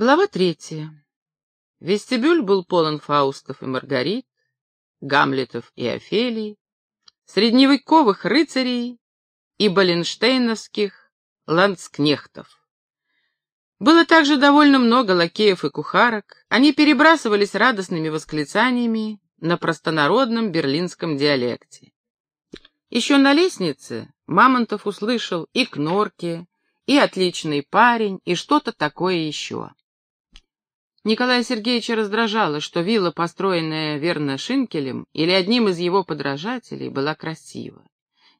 Глава третья. Вестибюль был полон Фаустов и Маргарит, Гамлетов и Офелий, средневековых рыцарей и баленштейновских ландскнехтов. Было также довольно много лакеев и кухарок, они перебрасывались радостными восклицаниями на простонародном берлинском диалекте. Еще на лестнице Мамонтов услышал и кнорки, и отличный парень, и что-то такое еще. Николая Сергеевича раздражало, что вилла, построенная верно Шинкелем или одним из его подражателей, была красива.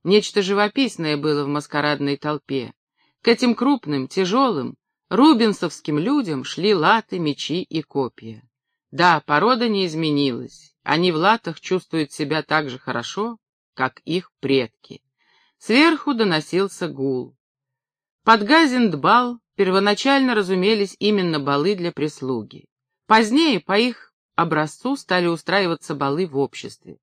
Нечто живописное было в маскарадной толпе. К этим крупным, тяжелым, рубинсовским людям шли латы, мечи и копья. Да, порода не изменилась. Они в латах чувствуют себя так же хорошо, как их предки. Сверху доносился гул. Под Газиндбал первоначально разумелись именно балы для прислуги. Позднее по их образцу стали устраиваться балы в обществе.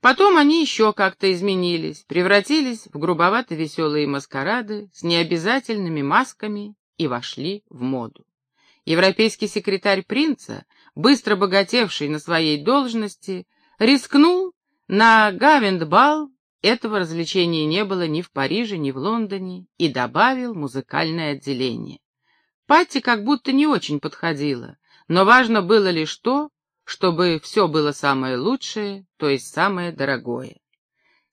Потом они еще как-то изменились, превратились в грубовато-веселые маскарады с необязательными масками и вошли в моду. Европейский секретарь принца, быстро богатевший на своей должности, рискнул на Гавендбал этого развлечения не было ни в Париже, ни в Лондоне, и добавил музыкальное отделение. Патти как будто не очень подходила, но важно было лишь то, чтобы все было самое лучшее, то есть самое дорогое.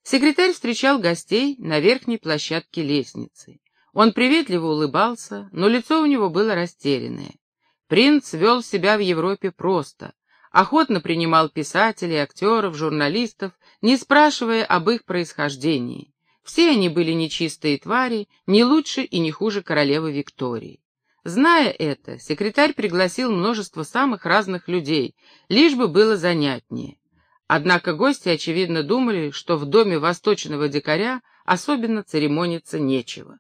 Секретарь встречал гостей на верхней площадке лестницы. Он приветливо улыбался, но лицо у него было растерянное. Принц вел себя в Европе просто, охотно принимал писателей, актеров, журналистов, не спрашивая об их происхождении. Все они были нечистые твари, не лучше и не хуже королевы Виктории. Зная это, секретарь пригласил множество самых разных людей, лишь бы было занятнее. Однако гости, очевидно, думали, что в доме восточного дикаря особенно церемониться нечего.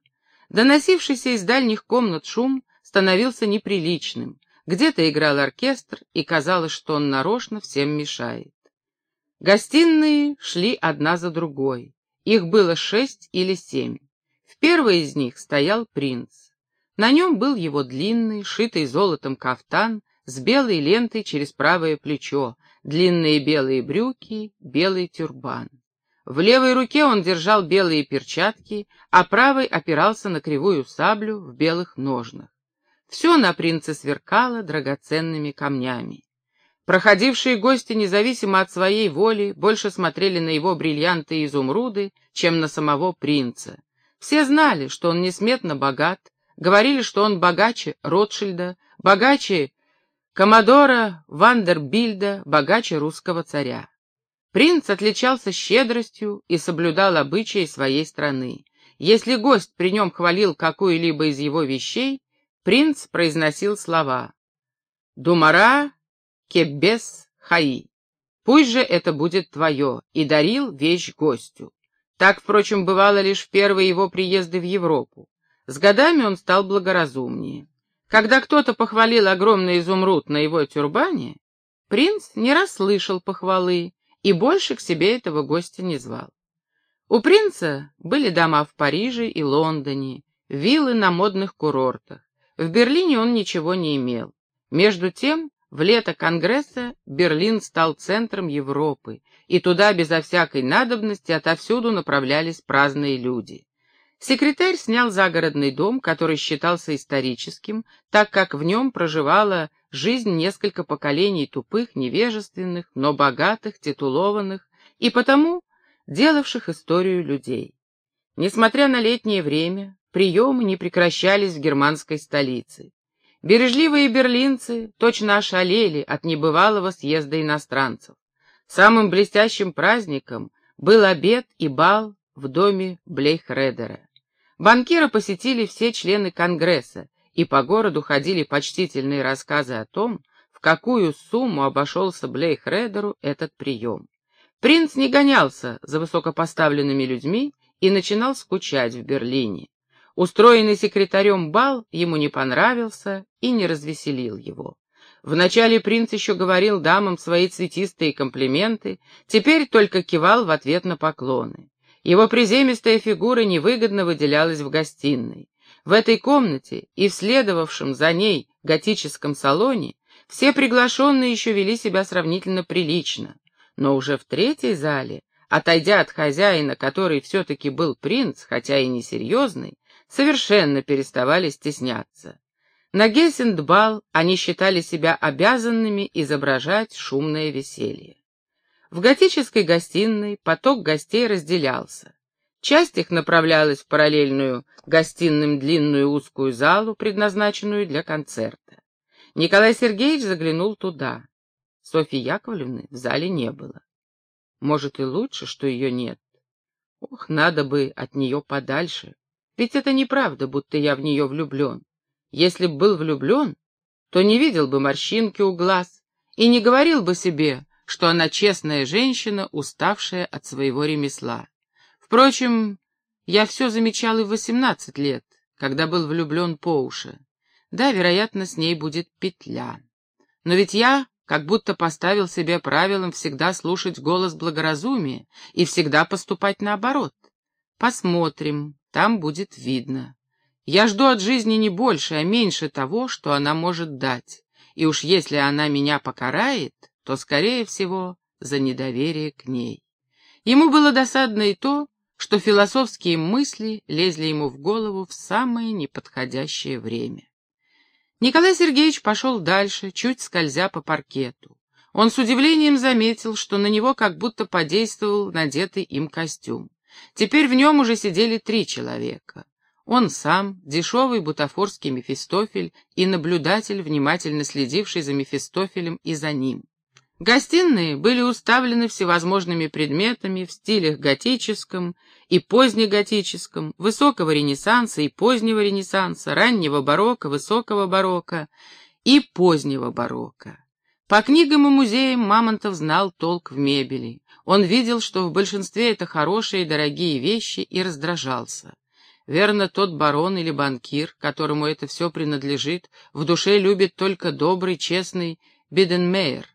Доносившийся из дальних комнат шум становился неприличным, где-то играл оркестр, и казалось, что он нарочно всем мешает. Гостиные шли одна за другой. Их было шесть или семь. В первой из них стоял принц. На нем был его длинный, шитый золотом кафтан с белой лентой через правое плечо, длинные белые брюки, белый тюрбан. В левой руке он держал белые перчатки, а правой опирался на кривую саблю в белых ножнах. Все на принце сверкало драгоценными камнями. Проходившие гости, независимо от своей воли, больше смотрели на его бриллианты и изумруды, чем на самого принца. Все знали, что он несметно богат, говорили, что он богаче Ротшильда, богаче Комодора Вандербильда, богаче русского царя. Принц отличался щедростью и соблюдал обычаи своей страны. Если гость при нем хвалил какую-либо из его вещей, Принц произносил слова «Думара кебес хаи». Пусть же это будет твое, и дарил вещь гостю. Так, впрочем, бывало лишь в первые его приезды в Европу. С годами он стал благоразумнее. Когда кто-то похвалил огромный изумруд на его тюрбане, принц не расслышал похвалы и больше к себе этого гостя не звал. У принца были дома в Париже и Лондоне, виллы на модных курортах. В Берлине он ничего не имел. Между тем, в лето Конгресса Берлин стал центром Европы, и туда безо всякой надобности отовсюду направлялись праздные люди. Секретарь снял загородный дом, который считался историческим, так как в нем проживала жизнь несколько поколений тупых, невежественных, но богатых, титулованных и потому делавших историю людей. Несмотря на летнее время, приемы не прекращались в германской столице. Бережливые берлинцы точно ошалели от небывалого съезда иностранцев. Самым блестящим праздником был обед и бал в доме Блейхредера. Банкира посетили все члены Конгресса, и по городу ходили почтительные рассказы о том, в какую сумму обошелся Блейхредеру этот прием. Принц не гонялся за высокопоставленными людьми и начинал скучать в Берлине. Устроенный секретарем бал ему не понравился и не развеселил его. Вначале принц еще говорил дамам свои цветистые комплименты, теперь только кивал в ответ на поклоны. Его приземистая фигура невыгодно выделялась в гостиной. В этой комнате и в следовавшем за ней готическом салоне все приглашенные еще вели себя сравнительно прилично, но уже в третьей зале, отойдя от хозяина, который все-таки был принц, хотя и несерьезный, совершенно переставали стесняться. На Гессендбал они считали себя обязанными изображать шумное веселье. В готической гостиной поток гостей разделялся. Часть их направлялась в параллельную гостиным длинную узкую залу, предназначенную для концерта. Николай Сергеевич заглянул туда. Софьи Яковлевны в зале не было. Может, и лучше, что ее нет. Ох, надо бы от нее подальше. Ведь это неправда, будто я в нее влюблен. Если б был влюблен, то не видел бы морщинки у глаз и не говорил бы себе, что она честная женщина, уставшая от своего ремесла. Впрочем, я все замечал и в восемнадцать лет, когда был влюблен по уши. Да, вероятно, с ней будет петля. Но ведь я как будто поставил себе правилом всегда слушать голос благоразумия и всегда поступать наоборот. Посмотрим, там будет видно. Я жду от жизни не больше, а меньше того, что она может дать. И уж если она меня покарает, то, скорее всего, за недоверие к ней. Ему было досадно и то, что философские мысли лезли ему в голову в самое неподходящее время. Николай Сергеевич пошел дальше, чуть скользя по паркету. Он с удивлением заметил, что на него как будто подействовал надетый им костюм. Теперь в нем уже сидели три человека. Он сам, дешевый бутафорский Мефистофель и наблюдатель, внимательно следивший за Мефистофелем и за ним. Гостиные были уставлены всевозможными предметами в стилях готическом и позднеготическом, высокого ренессанса и позднего ренессанса, раннего барокко, высокого барокко и позднего барокко. По книгам и музеям Мамонтов знал толк в мебели. Он видел, что в большинстве это хорошие и дорогие вещи, и раздражался. Верно, тот барон или банкир, которому это все принадлежит, в душе любит только добрый, честный Биденмейер.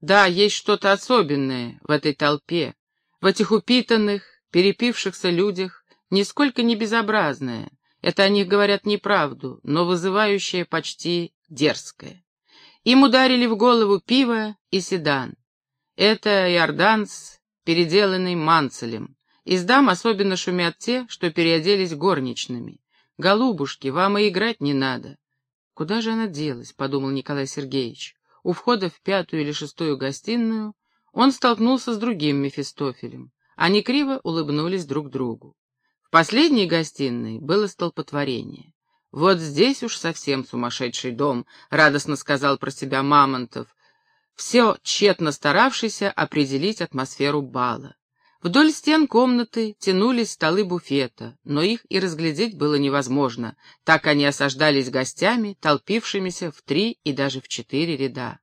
Да, есть что-то особенное в этой толпе, в этих упитанных, перепившихся людях, нисколько не безобразное. Это о них говорят неправду, но вызывающее почти дерзкое. Им ударили в голову пиво и седан. Это иорданц, переделанный манцелем. Из дам особенно шумят те, что переоделись горничными. «Голубушки, вам и играть не надо». «Куда же она делась?» — подумал Николай Сергеевич. У входа в пятую или шестую гостиную он столкнулся с другим Мефистофелем. Они криво улыбнулись друг другу. В последней гостиной было столпотворение. «Вот здесь уж совсем сумасшедший дом», — радостно сказал про себя Мамонтов, все тщетно старавшийся определить атмосферу бала. Вдоль стен комнаты тянулись столы буфета, но их и разглядеть было невозможно, так они осаждались гостями, толпившимися в три и даже в четыре ряда.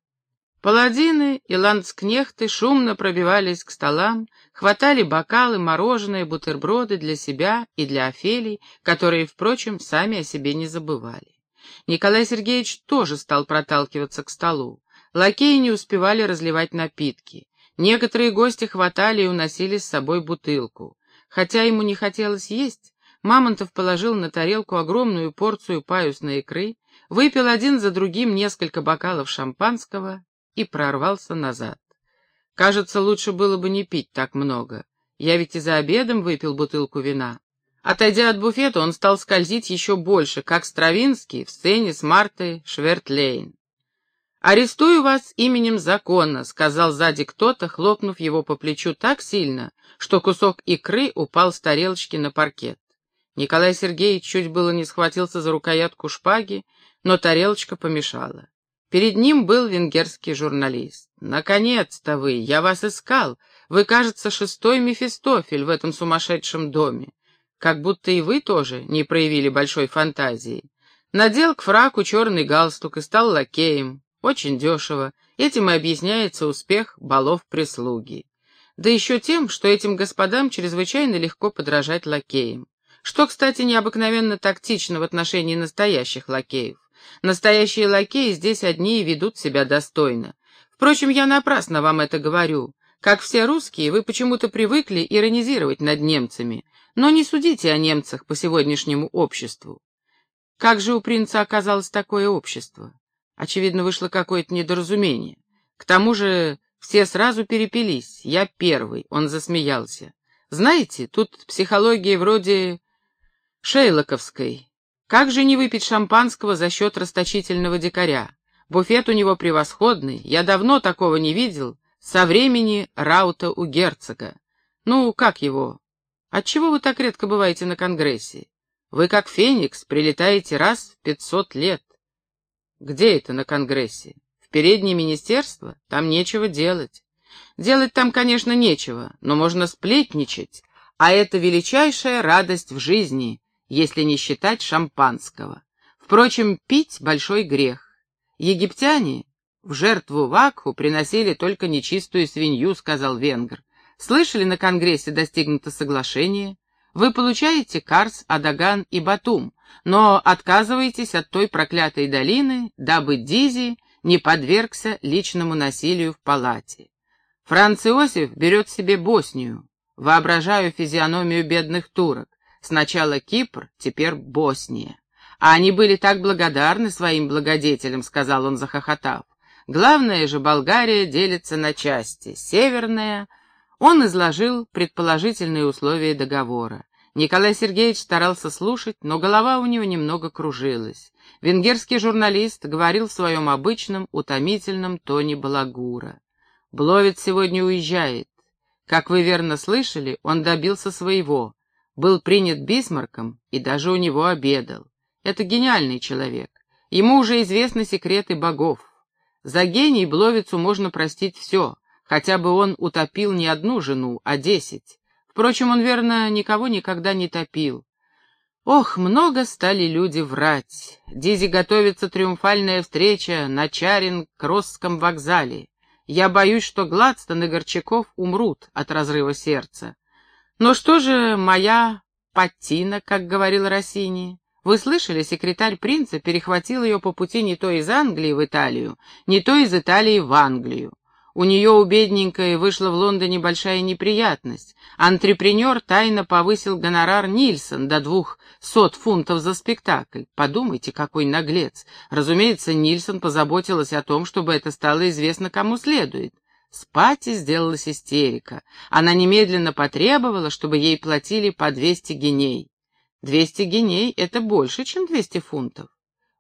Паладины и ландскнехты шумно пробивались к столам, хватали бокалы, мороженое, бутерброды для себя и для Офелий, которые, впрочем, сами о себе не забывали. Николай Сергеевич тоже стал проталкиваться к столу. Лакеи не успевали разливать напитки. Некоторые гости хватали и уносили с собой бутылку. Хотя ему не хотелось есть, Мамонтов положил на тарелку огромную порцию паюсной икры, выпил один за другим несколько бокалов шампанского и прорвался назад. Кажется, лучше было бы не пить так много. Я ведь и за обедом выпил бутылку вина. Отойдя от буфета, он стал скользить еще больше, как Стравинский в сцене с Мартой Швертлейн. «Арестую вас именем закона», — сказал сзади кто-то, хлопнув его по плечу так сильно, что кусок икры упал с тарелочки на паркет. Николай Сергеевич чуть было не схватился за рукоятку шпаги, но тарелочка помешала. Перед ним был венгерский журналист. «Наконец-то вы! Я вас искал! Вы, кажется, шестой Мефистофель в этом сумасшедшем доме. Как будто и вы тоже не проявили большой фантазии. Надел к фраку черный галстук и стал лакеем. Очень дешево. Этим и объясняется успех балов прислуги. Да еще тем, что этим господам чрезвычайно легко подражать лакеям. Что, кстати, необыкновенно тактично в отношении настоящих лакеев. Настоящие лакеи здесь одни и ведут себя достойно. Впрочем, я напрасно вам это говорю. Как все русские, вы почему-то привыкли иронизировать над немцами. Но не судите о немцах по сегодняшнему обществу. Как же у принца оказалось такое общество? Очевидно, вышло какое-то недоразумение. К тому же все сразу перепились. Я первый, он засмеялся. Знаете, тут психология вроде Шейлоковской. Как же не выпить шампанского за счет расточительного дикаря? Буфет у него превосходный, я давно такого не видел, со времени раута у герцога. Ну, как его? Отчего вы так редко бываете на Конгрессе? Вы, как Феникс, прилетаете раз в пятьсот лет. Где это на Конгрессе? В переднее министерство? Там нечего делать. Делать там, конечно, нечего, но можно сплетничать, а это величайшая радость в жизни, если не считать шампанского. Впрочем, пить — большой грех. Египтяне в жертву Вакху приносили только нечистую свинью, сказал венгр. Слышали, на Конгрессе достигнуто соглашение? Вы получаете Карс, Адаган и Батум, но отказываетесь от той проклятой долины, дабы Дизи не подвергся личному насилию в палате. Франц Иосиф берет себе Боснию. Воображаю физиономию бедных турок. Сначала Кипр, теперь Босния. А они были так благодарны своим благодетелям, сказал он, захохотав. Главное же, Болгария делится на части. Северная он изложил предположительные условия договора. Николай Сергеевич старался слушать, но голова у него немного кружилась. Венгерский журналист говорил в своем обычном, утомительном тоне балагура. «Бловец сегодня уезжает. Как вы верно слышали, он добился своего. Был принят Бисмарком и даже у него обедал. Это гениальный человек. Ему уже известны секреты богов. За гений Бловицу можно простить все, Хотя бы он утопил не одну жену, а десять. Впрочем, он, верно, никого никогда не топил. Ох, много стали люди врать. Дизи готовится триумфальная встреча на Чаринг-Кросском вокзале. Я боюсь, что Гладстон и Горчаков умрут от разрыва сердца. Но что же моя Паттина, как говорил Россини? Вы слышали, секретарь принца перехватил ее по пути не то из Англии в Италию, не то из Италии в Англию. У нее у бедненькой вышла в Лондоне большая неприятность. Антрепренер тайно повысил гонорар Нильсон до двух сот фунтов за спектакль. Подумайте, какой наглец. Разумеется, Нильсон позаботилась о том, чтобы это стало известно кому следует. С Пати сделалась истерика. Она немедленно потребовала, чтобы ей платили по двести геней. Двести геней — это больше, чем двести фунтов.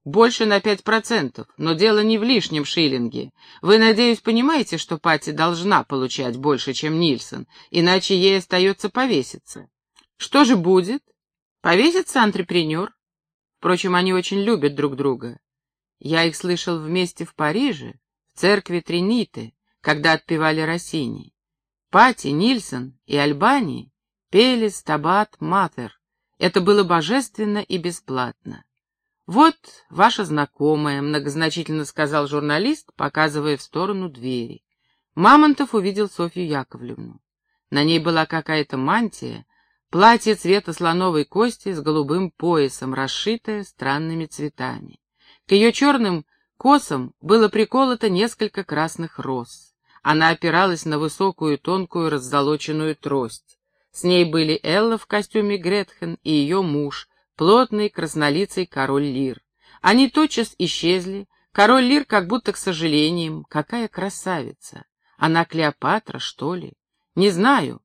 Больше на пять процентов, но дело не в лишнем шиллинге. Вы, надеюсь, понимаете, что Пати должна получать больше, чем Нильсон, иначе ей остается повеситься. Что же будет? Повесится антрепренер? Впрочем, они очень любят друг друга. Я их слышал вместе в Париже, в церкви Триниты, когда отпевали Россини. Пати, Нильсон и Альбани пели «Стабат Матер». Это было божественно и бесплатно. «Вот ваша знакомая», — многозначительно сказал журналист, показывая в сторону двери. Мамонтов увидел Софью Яковлевну. На ней была какая-то мантия, платье цвета слоновой кости с голубым поясом, расшитое странными цветами. К ее черным косам было приколото несколько красных роз. Она опиралась на высокую тонкую раззолоченную трость. С ней были Элла в костюме Гретхен и ее муж, плотный краснолицый король Лир. Они тотчас исчезли, король Лир как будто к сожалениям. Какая красавица! Она Клеопатра, что ли? Не знаю.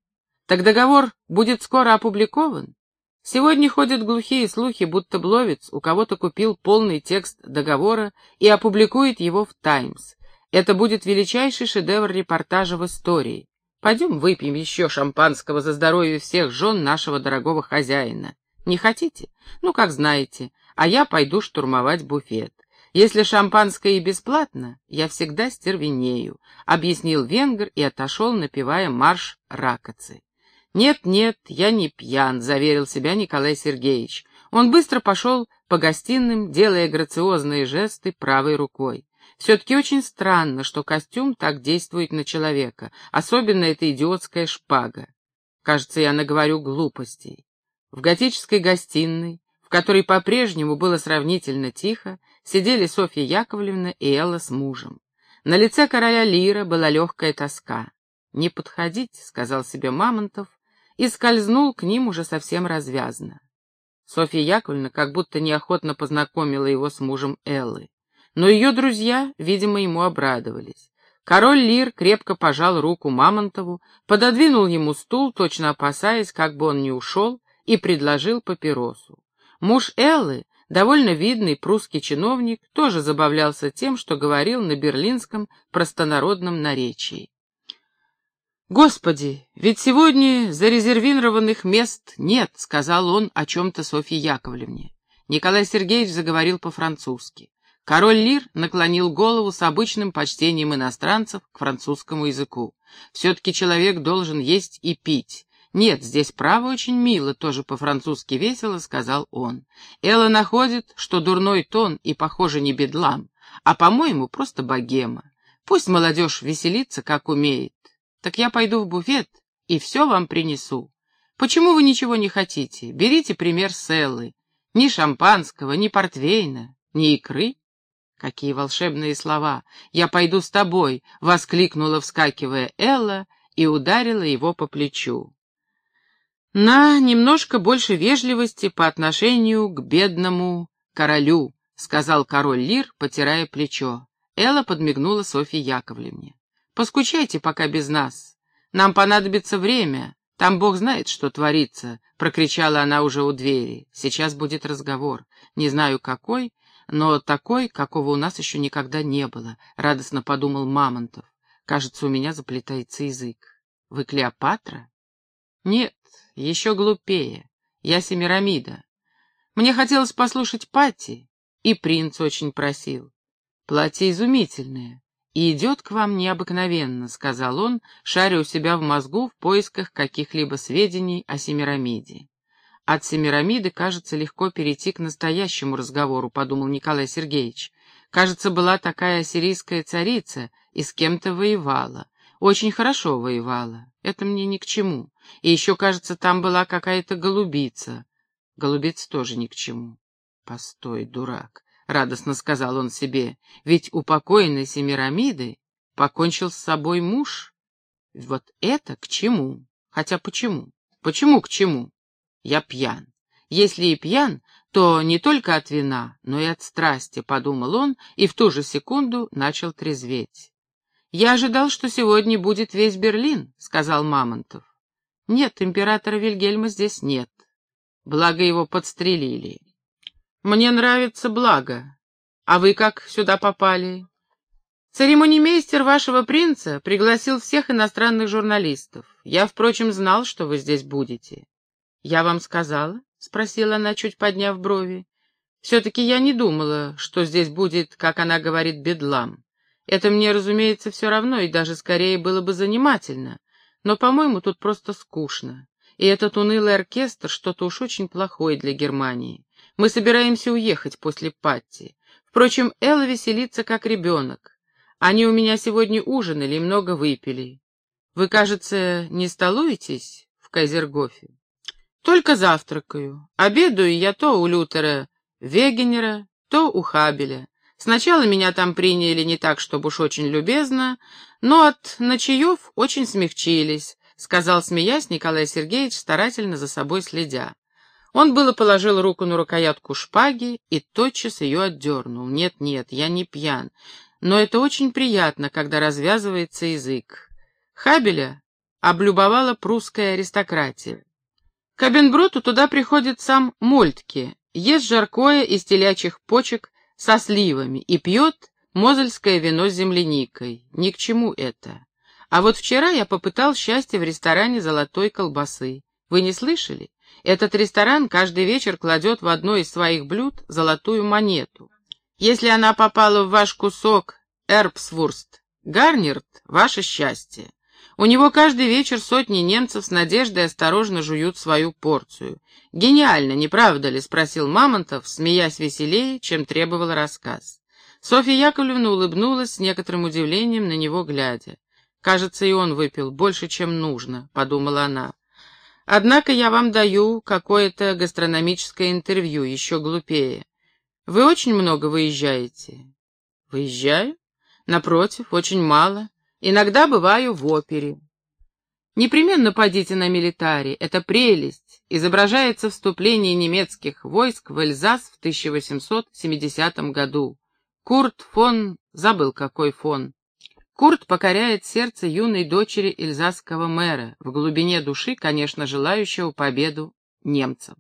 Так договор будет скоро опубликован? Сегодня ходят глухие слухи, будто Бловец у кого-то купил полный текст договора и опубликует его в «Таймс». Это будет величайший шедевр репортажа в истории. Пойдем выпьем еще шампанского за здоровье всех жен нашего дорогого хозяина. Не хотите? Ну, как знаете, а я пойду штурмовать буфет. Если шампанское и бесплатно, я всегда стервенею, — объяснил венгр и отошел, напевая марш ракоцы. «Нет-нет, я не пьян», — заверил себя Николай Сергеевич. Он быстро пошел по гостиным, делая грациозные жесты правой рукой. Все-таки очень странно, что костюм так действует на человека, особенно эта идиотская шпага. Кажется, я наговорю глупостей. В готической гостиной, в которой по-прежнему было сравнительно тихо, сидели Софья Яковлевна и Элла с мужем. На лице короля Лира была легкая тоска. «Не подходить», — сказал себе Мамонтов, и скользнул к ним уже совсем развязно. Софья Яковлевна как будто неохотно познакомила его с мужем Эллы. Но ее друзья, видимо, ему обрадовались. Король Лир крепко пожал руку Мамонтову, пододвинул ему стул, точно опасаясь, как бы он не ушел, и предложил папиросу. Муж Эллы, довольно видный прусский чиновник, тоже забавлялся тем, что говорил на берлинском простонародном наречии. «Господи, ведь сегодня зарезервированных мест нет», — сказал он о чем-то Софье Яковлевне. Николай Сергеевич заговорил по-французски. Король Лир наклонил голову с обычным почтением иностранцев к французскому языку. Все-таки человек должен есть и пить. Нет, здесь право очень мило, тоже по-французски весело, сказал он. Элла находит, что дурной тон и, похоже, не бедлам, а, по-моему, просто богема. Пусть молодежь веселится, как умеет. Так я пойду в буфет и все вам принесу. Почему вы ничего не хотите? Берите пример с Эллы. Ни шампанского, ни портвейна, ни икры. Какие волшебные слова! Я пойду с тобой! — воскликнула, вскакивая Элла, и ударила его по плечу. На немножко больше вежливости по отношению к бедному королю, — сказал король Лир, потирая плечо. Элла подмигнула Софье Яковлевне. «Поскучайте пока без нас. Нам понадобится время. Там бог знает, что творится», — прокричала она уже у двери. «Сейчас будет разговор. Не знаю какой, но такой, какого у нас еще никогда не было, — радостно подумал Мамонтов. Кажется, у меня заплетается язык. Вы Клеопатра? Нет, еще глупее. Я Семирамида. Мне хотелось послушать Патти, и принц очень просил. Платье изумительное и идет к вам необыкновенно, — сказал он, шаря у себя в мозгу в поисках каких-либо сведений о Семирамиде. От Семирамиды, кажется, легко перейти к настоящему разговору, подумал Николай Сергеевич. Кажется, была такая ассирийская царица и с кем-то воевала. Очень хорошо воевала. Это мне ни к чему. И еще, кажется, там была какая-то голубица. Голубица тоже ни к чему. Постой, дурак, — радостно сказал он себе, — ведь у покойной Семирамиды покончил с собой муж. Вот это к чему? Хотя почему? Почему к чему? Я пьян. Если и пьян, то не только от вина, но и от страсти, — подумал он, и в ту же секунду начал трезветь. «Я ожидал, что сегодня будет весь Берлин», — сказал Мамонтов. «Нет, императора Вильгельма здесь нет. Благо его подстрелили». «Мне нравится благо. А вы как сюда попали?» «Церемонимейстер вашего принца пригласил всех иностранных журналистов. Я, впрочем, знал, что вы здесь будете. «Я вам сказала?» — спросила она, чуть подняв брови. «Все-таки я не думала, что здесь будет, как она говорит, бедлам. Это мне, разумеется, все равно, и даже скорее было бы занимательно. Но, по-моему, тут просто скучно. И этот унылый оркестр что-то уж очень плохое для Германии. Мы собираемся уехать после Патти. Впрочем, Элла веселится, как ребенок. Они у меня сегодня ужинали и много выпили. Вы, кажется, не столуетесь в Кайзергофе? Только завтракаю. Обедаю я то у Лютера Вегенера, то у Хабеля. Сначала меня там приняли не так, чтобы уж очень любезно, но от ночаев очень смягчились, — сказал, смеясь, Николай Сергеевич, старательно за собой следя. Он было положил руку на рукоятку шпаги и тотчас ее отдернул. Нет-нет, я не пьян, но это очень приятно, когда развязывается язык. Хабеля облюбовала прусская аристократия. К Абенброту туда приходит сам Мольтке, ест жаркое из телячьих почек со сливами и пьет мозельское вино с земляникой. Ни к чему это. А вот вчера я попытал счастье в ресторане «Золотой колбасы». Вы не слышали? Этот ресторан каждый вечер кладет в одно из своих блюд золотую монету. Если она попала в ваш кусок эрбсвурст, гарнирт — ваше счастье. У него каждый вечер сотни немцев с надеждой осторожно жуют свою порцию. «Гениально, не правда ли?» — спросил Мамонтов, смеясь веселее, чем требовал рассказ. Софья Яковлевна улыбнулась с некоторым удивлением на него глядя. «Кажется, и он выпил больше, чем нужно», — подумала она. «Однако я вам даю какое-то гастрономическое интервью, еще глупее. Вы очень много выезжаете?» «Выезжаю? Напротив, очень мало. Иногда бываю в опере. Непременно пойдите на милитаре, это прелесть. изображается вступление немецких войск в Эльзас в 1870 году. Курт фон... забыл какой фон. Курт покоряет сердце юной дочери эльзасского мэра, в глубине души, конечно, желающего победу немцам.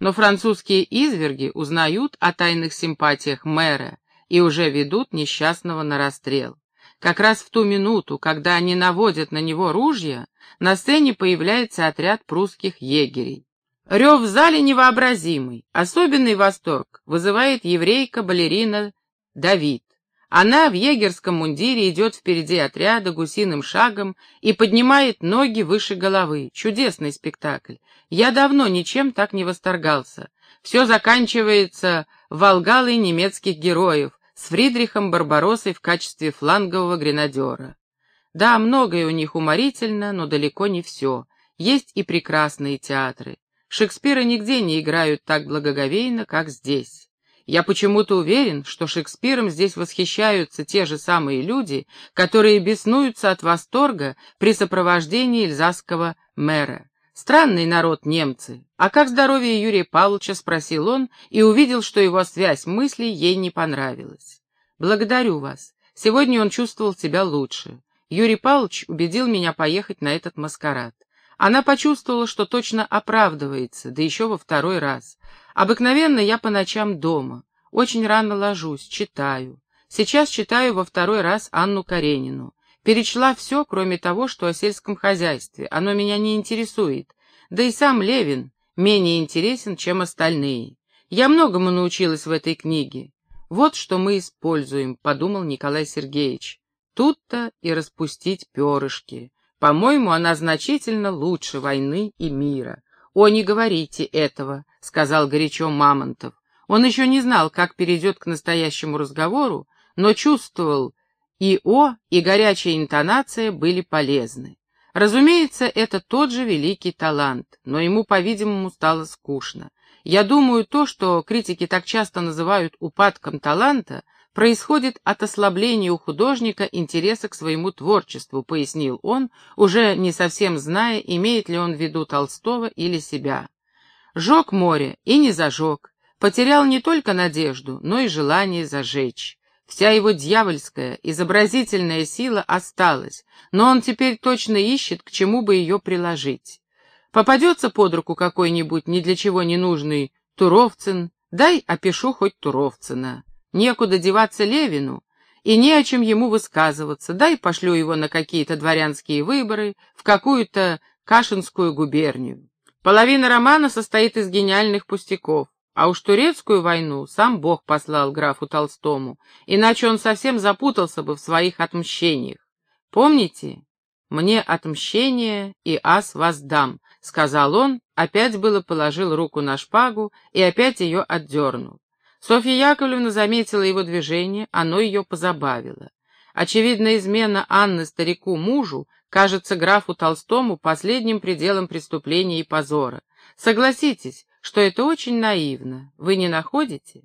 Но французские изверги узнают о тайных симпатиях мэра и уже ведут несчастного на расстрел. Как раз в ту минуту, когда они наводят на него ружья, на сцене появляется отряд прусских егерей. Рев в зале невообразимый. Особенный восторг вызывает еврейка-балерина Давид. Она в егерском мундире идет впереди отряда гусиным шагом и поднимает ноги выше головы. Чудесный спектакль. Я давно ничем так не восторгался. Все заканчивается волгалой немецких героев с Фридрихом Барбаросой в качестве флангового гренадера. Да, многое у них уморительно, но далеко не все. Есть и прекрасные театры. Шекспира нигде не играют так благоговейно, как здесь. Я почему-то уверен, что Шекспиром здесь восхищаются те же самые люди, которые беснуются от восторга при сопровождении эльзасского мэра. Странный народ немцы. А как здоровье Юрия Павловича, спросил он, и увидел, что его связь мыслей ей не понравилась. Благодарю вас. Сегодня он чувствовал себя лучше. Юрий Павлович убедил меня поехать на этот маскарад. Она почувствовала, что точно оправдывается, да еще во второй раз. Обыкновенно я по ночам дома. Очень рано ложусь, читаю. Сейчас читаю во второй раз Анну Каренину. Перечла все, кроме того, что о сельском хозяйстве. Оно меня не интересует. Да и сам Левин менее интересен, чем остальные. Я многому научилась в этой книге. Вот что мы используем, подумал Николай Сергеевич. Тут-то и распустить перышки. По-моему, она значительно лучше войны и мира. «О, не говорите этого», — сказал горячо Мамонтов. Он еще не знал, как перейдет к настоящему разговору, но чувствовал, и «о», и горячая интонация были полезны. Разумеется, это тот же великий талант, но ему, по-видимому, стало скучно. Я думаю, то, что критики так часто называют упадком таланта, происходит от ослабления у художника интереса к своему творчеству, пояснил он, уже не совсем зная, имеет ли он в виду Толстого или себя. Жег море и не зажег, потерял не только надежду, но и желание зажечь. Вся его дьявольская, изобразительная сила осталась, но он теперь точно ищет, к чему бы ее приложить. Попадется под руку какой-нибудь ни для чего не нужный Туровцин, дай опишу хоть Туровцина. Некуда деваться Левину, и не о чем ему высказываться. Дай пошлю его на какие-то дворянские выборы, в какую-то Кашинскую губернию. Половина романа состоит из гениальных пустяков. А уж турецкую войну сам Бог послал графу Толстому, иначе он совсем запутался бы в своих отмщениях. Помните? «Мне отмщение, и ас воздам», — сказал он, опять было положил руку на шпагу и опять ее отдернул. Софья Яковлевна заметила его движение, оно ее позабавило. Очевидно, измена Анны старику мужу кажется графу Толстому последним пределом преступления и позора. Согласитесь, что это очень наивно. Вы не находите?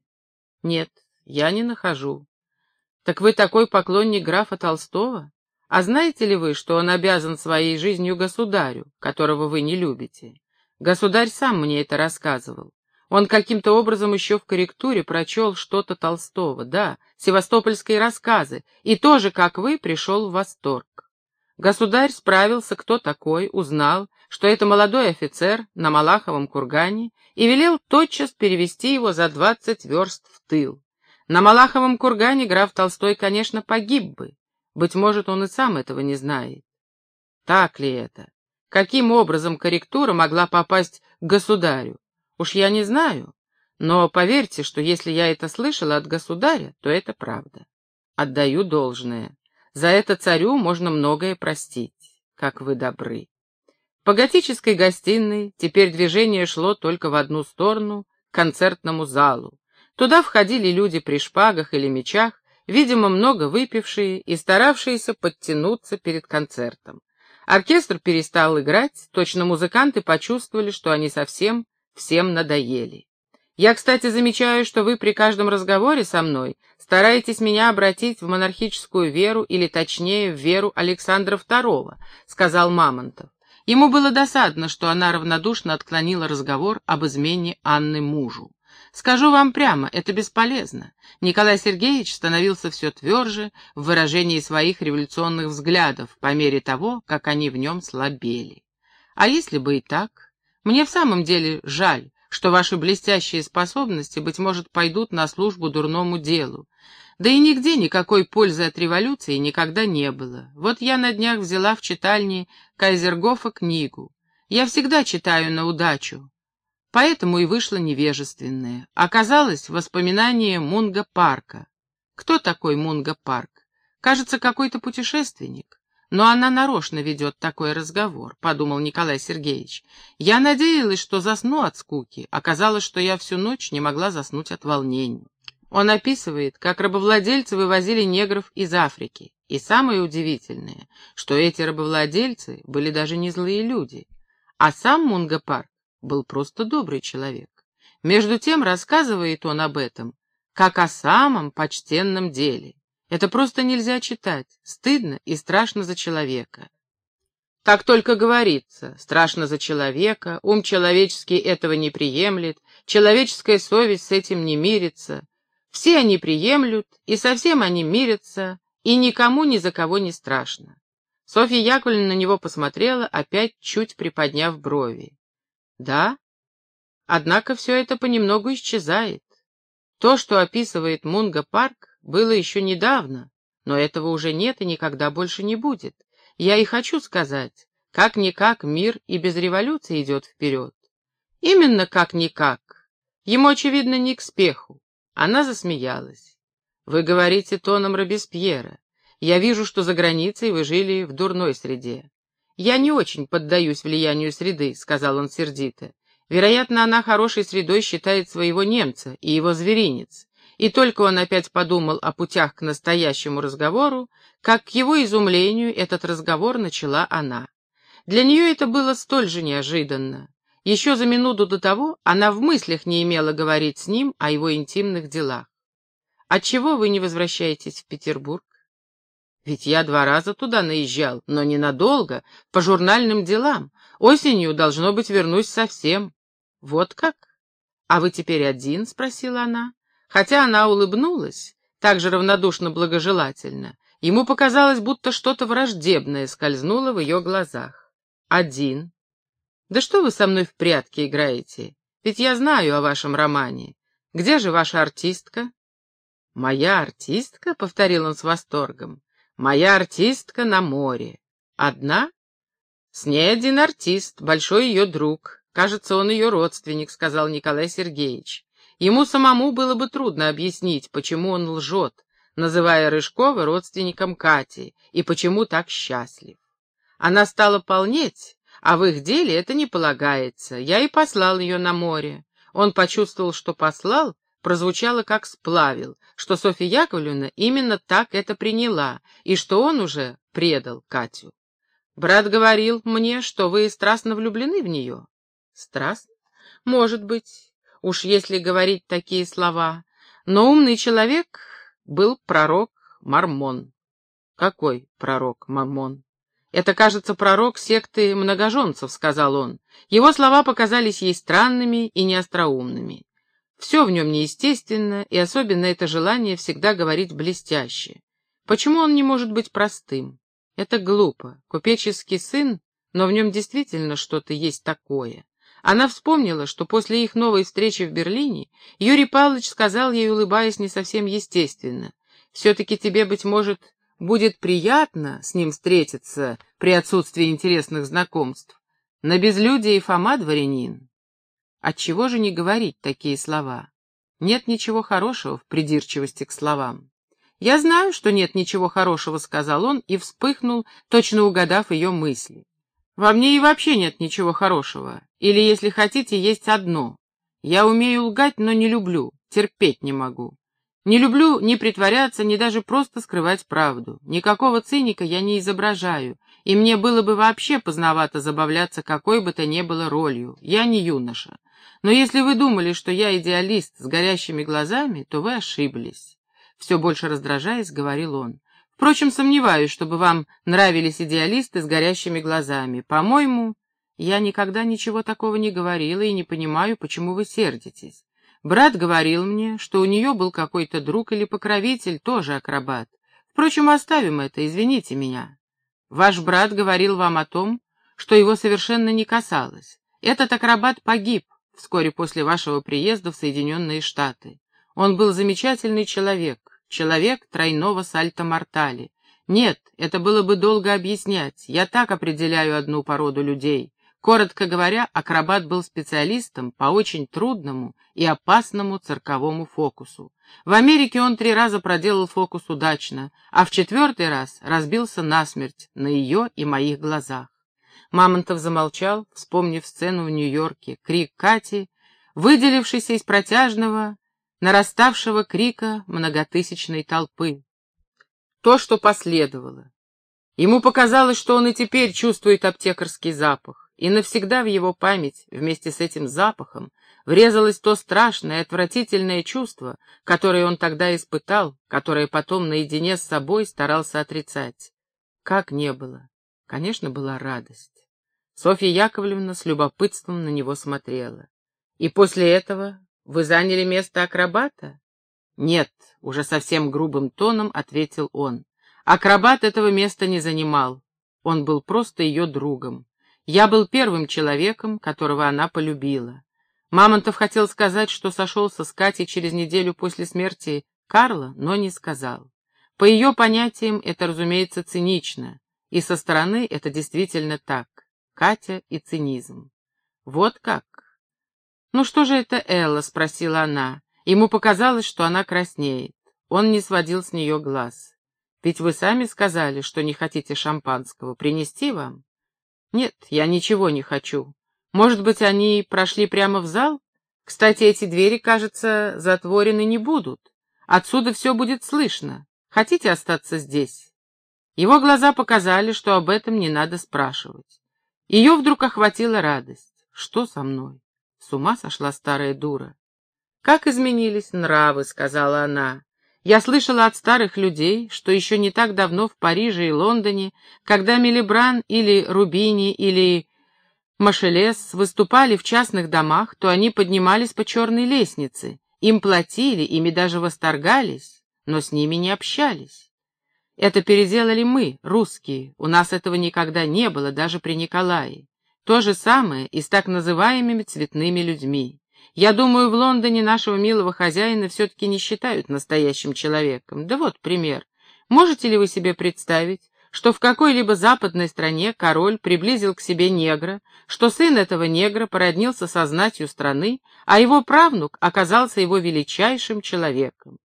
Нет, я не нахожу. Так вы такой поклонник графа Толстого? А знаете ли вы, что он обязан своей жизнью государю, которого вы не любите? Государь сам мне это рассказывал. Он каким-то образом еще в корректуре прочел что-то Толстого, да, севастопольские рассказы, и тоже, как вы, пришел в восторг. Государь справился, кто такой, узнал, что это молодой офицер на Малаховом кургане, и велел тотчас перевести его за двадцать верст в тыл. На Малаховом кургане граф Толстой, конечно, погиб бы. Быть может, он и сам этого не знает. Так ли это? Каким образом корректура могла попасть к государю? Уж я не знаю, но поверьте, что если я это слышала от государя, то это правда. Отдаю должное. За это царю можно многое простить. Как вы добры. По готической гостиной теперь движение шло только в одну сторону, к концертному залу. Туда входили люди при шпагах или мечах, видимо, много выпившие и старавшиеся подтянуться перед концертом. Оркестр перестал играть, точно музыканты почувствовали, что они совсем всем надоели. Я, кстати, замечаю, что вы при каждом разговоре со мной стараетесь меня обратить в монархическую веру, или точнее, в веру Александра II, сказал Мамонтов. Ему было досадно, что она равнодушно отклонила разговор об измене Анны мужу. Скажу вам прямо, это бесполезно. Николай Сергеевич становился все тверже в выражении своих революционных взглядов по мере того, как они в нем слабели. А если бы и так? Мне в самом деле жаль, что ваши блестящие способности, быть может, пойдут на службу дурному делу. Да и нигде никакой пользы от революции никогда не было. Вот я на днях взяла в читальне Кайзергофа книгу. Я всегда читаю на удачу, поэтому и вышло невежественное. Оказалось воспоминание Мунга Парка. Кто такой Мунга Парк? Кажется, какой-то путешественник. Но она нарочно ведет такой разговор, подумал Николай Сергеевич. Я надеялась, что засну от скуки. Оказалось, что я всю ночь не могла заснуть от волнения. Он описывает, как рабовладельцы вывозили негров из Африки. И самое удивительное, что эти рабовладельцы были даже не злые люди. А сам Мунга Парк был просто добрый человек. Между тем рассказывает он об этом, как о самом почтенном деле. Это просто нельзя читать, стыдно и страшно за человека. Так только говорится, страшно за человека, ум человеческий этого не приемлет, человеческая совесть с этим не мирится. Все они приемлют, и совсем они мирятся, и никому ни за кого не страшно. Софья Яковлевна на него посмотрела, опять чуть приподняв брови. Да, однако все это понемногу исчезает. То, что описывает Мунга Парк, было еще недавно, но этого уже нет и никогда больше не будет. Я и хочу сказать, как-никак мир и без революции идет вперед. Именно как-никак. Ему, очевидно, не к спеху. Она засмеялась. Вы говорите тоном Робеспьера. Я вижу, что за границей вы жили в дурной среде. «Я не очень поддаюсь влиянию среды», — сказал он сердито. «Вероятно, она хорошей средой считает своего немца и его зверинец». И только он опять подумал о путях к настоящему разговору, как к его изумлению этот разговор начала она. Для нее это было столь же неожиданно. Еще за минуту до того она в мыслях не имела говорить с ним о его интимных делах. «Отчего вы не возвращаетесь в Петербург?» Ведь я два раза туда наезжал, но ненадолго, по журнальным делам. Осенью, должно быть, вернусь совсем. Вот как? А вы теперь один? — спросила она. Хотя она улыбнулась, так же равнодушно благожелательно. Ему показалось, будто что-то враждебное скользнуло в ее глазах. Один. Да что вы со мной в прятки играете? Ведь я знаю о вашем романе. Где же ваша артистка? Моя артистка? — повторил он с восторгом. Моя артистка на море. Одна? С ней один артист, большой ее друг. Кажется, он ее родственник, сказал Николай Сергеевич. Ему самому было бы трудно объяснить, почему он лжет, называя Рыжкова родственником Кати, и почему так счастлив. Она стала полнеть, а в их деле это не полагается. Я и послал ее на море. Он почувствовал, что послал, прозвучало как сплавил, что Софья Яковлевна именно так это приняла, и что он уже предал Катю. Брат говорил мне, что вы страстно влюблены в нее. Страстно? Может быть, уж если говорить такие слова. Но умный человек был пророк Мормон. Какой пророк Мормон? Это, кажется, пророк секты многоженцев, сказал он. Его слова показались ей странными и неостроумными. Все в нем неестественно, и особенно это желание всегда говорить блестяще. Почему он не может быть простым? Это глупо. Купеческий сын, но в нем действительно что-то есть такое. Она вспомнила, что после их новой встречи в Берлине Юрий Павлович сказал ей, улыбаясь не совсем естественно, «Все-таки тебе, быть может, будет приятно с ним встретиться при отсутствии интересных знакомств. На безлюдие Фома дворянин, Отчего же не говорить такие слова? Нет ничего хорошего в придирчивости к словам. «Я знаю, что нет ничего хорошего», — сказал он и вспыхнул, точно угадав ее мысли. «Во мне и вообще нет ничего хорошего. Или, если хотите, есть одно. Я умею лгать, но не люблю, терпеть не могу. Не люблю ни притворяться, ни даже просто скрывать правду. Никакого циника я не изображаю, и мне было бы вообще поздновато забавляться какой бы то ни было ролью. Я не юноша. Но если вы думали, что я идеалист с горящими глазами, то вы ошиблись. Все больше раздражаясь, говорил он. Впрочем, сомневаюсь, чтобы вам нравились идеалисты с горящими глазами. По-моему, я никогда ничего такого не говорила и не понимаю, почему вы сердитесь. Брат говорил мне, что у нее был какой-то друг или покровитель, тоже акробат. Впрочем, оставим это, извините меня. Ваш брат говорил вам о том, что его совершенно не касалось. Этот акробат погиб вскоре после вашего приезда в Соединенные Штаты. Он был замечательный человек, человек тройного сальто-мортали. Нет, это было бы долго объяснять. Я так определяю одну породу людей. Коротко говоря, акробат был специалистом по очень трудному и опасному цирковому фокусу. В Америке он три раза проделал фокус удачно, а в четвертый раз разбился насмерть на ее и моих глазах. Мамонтов замолчал, вспомнив сцену в Нью-Йорке, крик Кати, выделившийся из протяжного, нараставшего крика многотысячной толпы. То, что последовало. Ему показалось, что он и теперь чувствует аптекарский запах и навсегда в его память вместе с этим запахом врезалось то страшное, отвратительное чувство, которое он тогда испытал, которое потом наедине с собой старался отрицать. Как не было? Конечно, была радость. Софья Яковлевна с любопытством на него смотрела. «И после этого вы заняли место акробата?» «Нет», — уже совсем грубым тоном ответил он. «Акробат этого места не занимал. Он был просто ее другом. Я был первым человеком, которого она полюбила. Мамонтов хотел сказать, что сошелся с Катей через неделю после смерти Карла, но не сказал. По ее понятиям это, разумеется, цинично, и со стороны это действительно так. Катя и цинизм. Вот как? «Ну что же это Элла?» — спросила она. Ему показалось, что она краснеет. Он не сводил с нее глаз. «Ведь вы сами сказали, что не хотите шампанского. Принести вам?» «Нет, я ничего не хочу. Может быть, они прошли прямо в зал? Кстати, эти двери, кажется, затворены не будут. Отсюда все будет слышно. Хотите остаться здесь?» Его глаза показали, что об этом не надо спрашивать. Ее вдруг охватила радость. «Что со мной? С ума сошла старая дура?» «Как изменились нравы», — сказала она. Я слышала от старых людей, что еще не так давно в Париже и Лондоне, когда Мелибран или Рубини или Машелес выступали в частных домах, то они поднимались по черной лестнице, им платили, ими даже восторгались, но с ними не общались. Это переделали мы, русские, у нас этого никогда не было, даже при Николае. То же самое и с так называемыми цветными людьми. Я думаю, в Лондоне нашего милого хозяина все-таки не считают настоящим человеком. Да вот пример. Можете ли вы себе представить, что в какой-либо западной стране король приблизил к себе негра, что сын этого негра породнился со знатью страны, а его правнук оказался его величайшим человеком?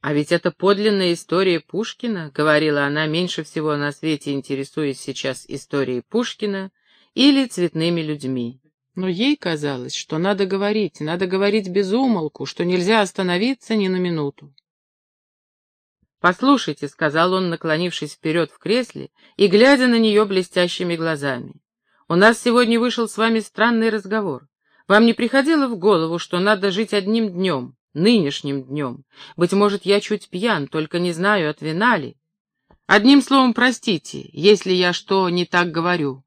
«А ведь это подлинная история Пушкина», — говорила она, меньше всего на свете интересуясь сейчас историей Пушкина или цветными людьми. Но ей казалось, что надо говорить, надо говорить без умолку, что нельзя остановиться ни на минуту. «Послушайте», — сказал он, наклонившись вперед в кресле и глядя на нее блестящими глазами, — «у нас сегодня вышел с вами странный разговор. Вам не приходило в голову, что надо жить одним днем, нынешним днем? Быть может, я чуть пьян, только не знаю, от вина ли? Одним словом, простите, если я что не так говорю.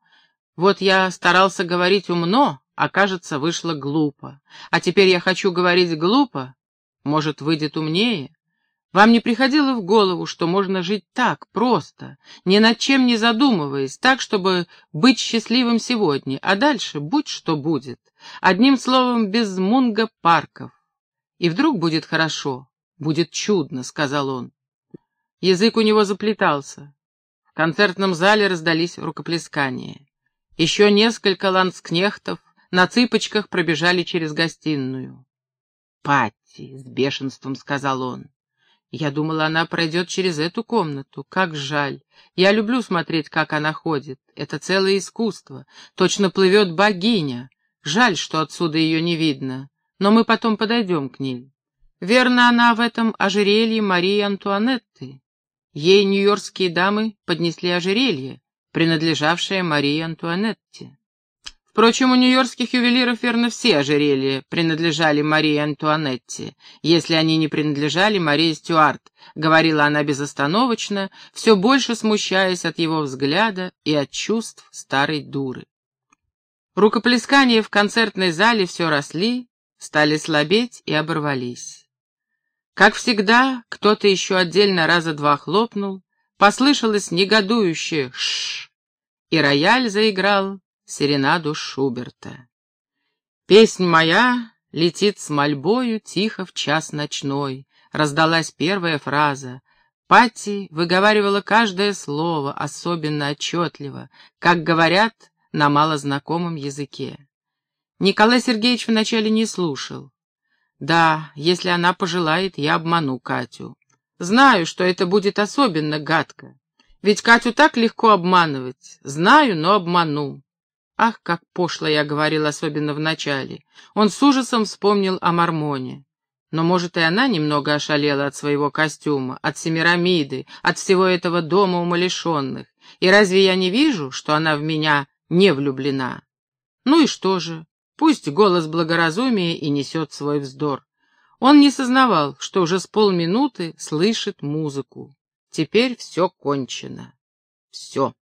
Вот я старался говорить умно, а кажется, вышло глупо. А теперь я хочу говорить глупо, может, выйдет умнее? Вам не приходило в голову, что можно жить так, просто, ни над чем не задумываясь, так, чтобы быть счастливым сегодня, а дальше будь что будет. Одним словом, без мунга парков. И вдруг будет хорошо, будет чудно, — сказал он. Язык у него заплетался. В концертном зале раздались рукоплескания. Еще несколько ланскнехтов на цыпочках пробежали через гостиную. «Патти!» — с бешенством сказал он. Я думала, она пройдет через эту комнату. Как жаль. Я люблю смотреть, как она ходит. Это целое искусство. Точно плывет богиня. Жаль, что отсюда ее не видно. Но мы потом подойдем к ней. Верно, она в этом ожерелье Марии Антуанетты. Ей нью-йоркские дамы поднесли ожерелье принадлежавшая Марии Антуанетте. Впрочем, у нью-йоркских ювелиров, верно, все ожерелья принадлежали Марии Антуанетти, если они не принадлежали Марии Стюарт, говорила она безостановочно, все больше смущаясь от его взгляда и от чувств старой дуры. Рукоплескания в концертной зале все росли, стали слабеть и оборвались. Как всегда, кто-то еще отдельно раза два хлопнул, послышалось негодующее «шш», и рояль заиграл серенаду Шуберта. «Песнь моя летит с мольбою тихо в час ночной», раздалась первая фраза. Патти выговаривала каждое слово особенно отчетливо, как говорят на малознакомом языке. Николай Сергеевич вначале не слушал. «Да, если она пожелает, я обману Катю. Знаю, что это будет особенно гадко. Ведь Катю так легко обманывать. Знаю, но обману. Ах, как пошло я говорил, особенно в начале. Он с ужасом вспомнил о Мормоне. Но, может, и она немного ошалела от своего костюма, от Семирамиды, от всего этого дома умалишенных. И разве я не вижу, что она в меня не влюблена? Ну и что же? Пусть голос благоразумия и несет свой вздор. Он не сознавал, что уже с полминуты слышит музыку. Теперь все кончено. Все.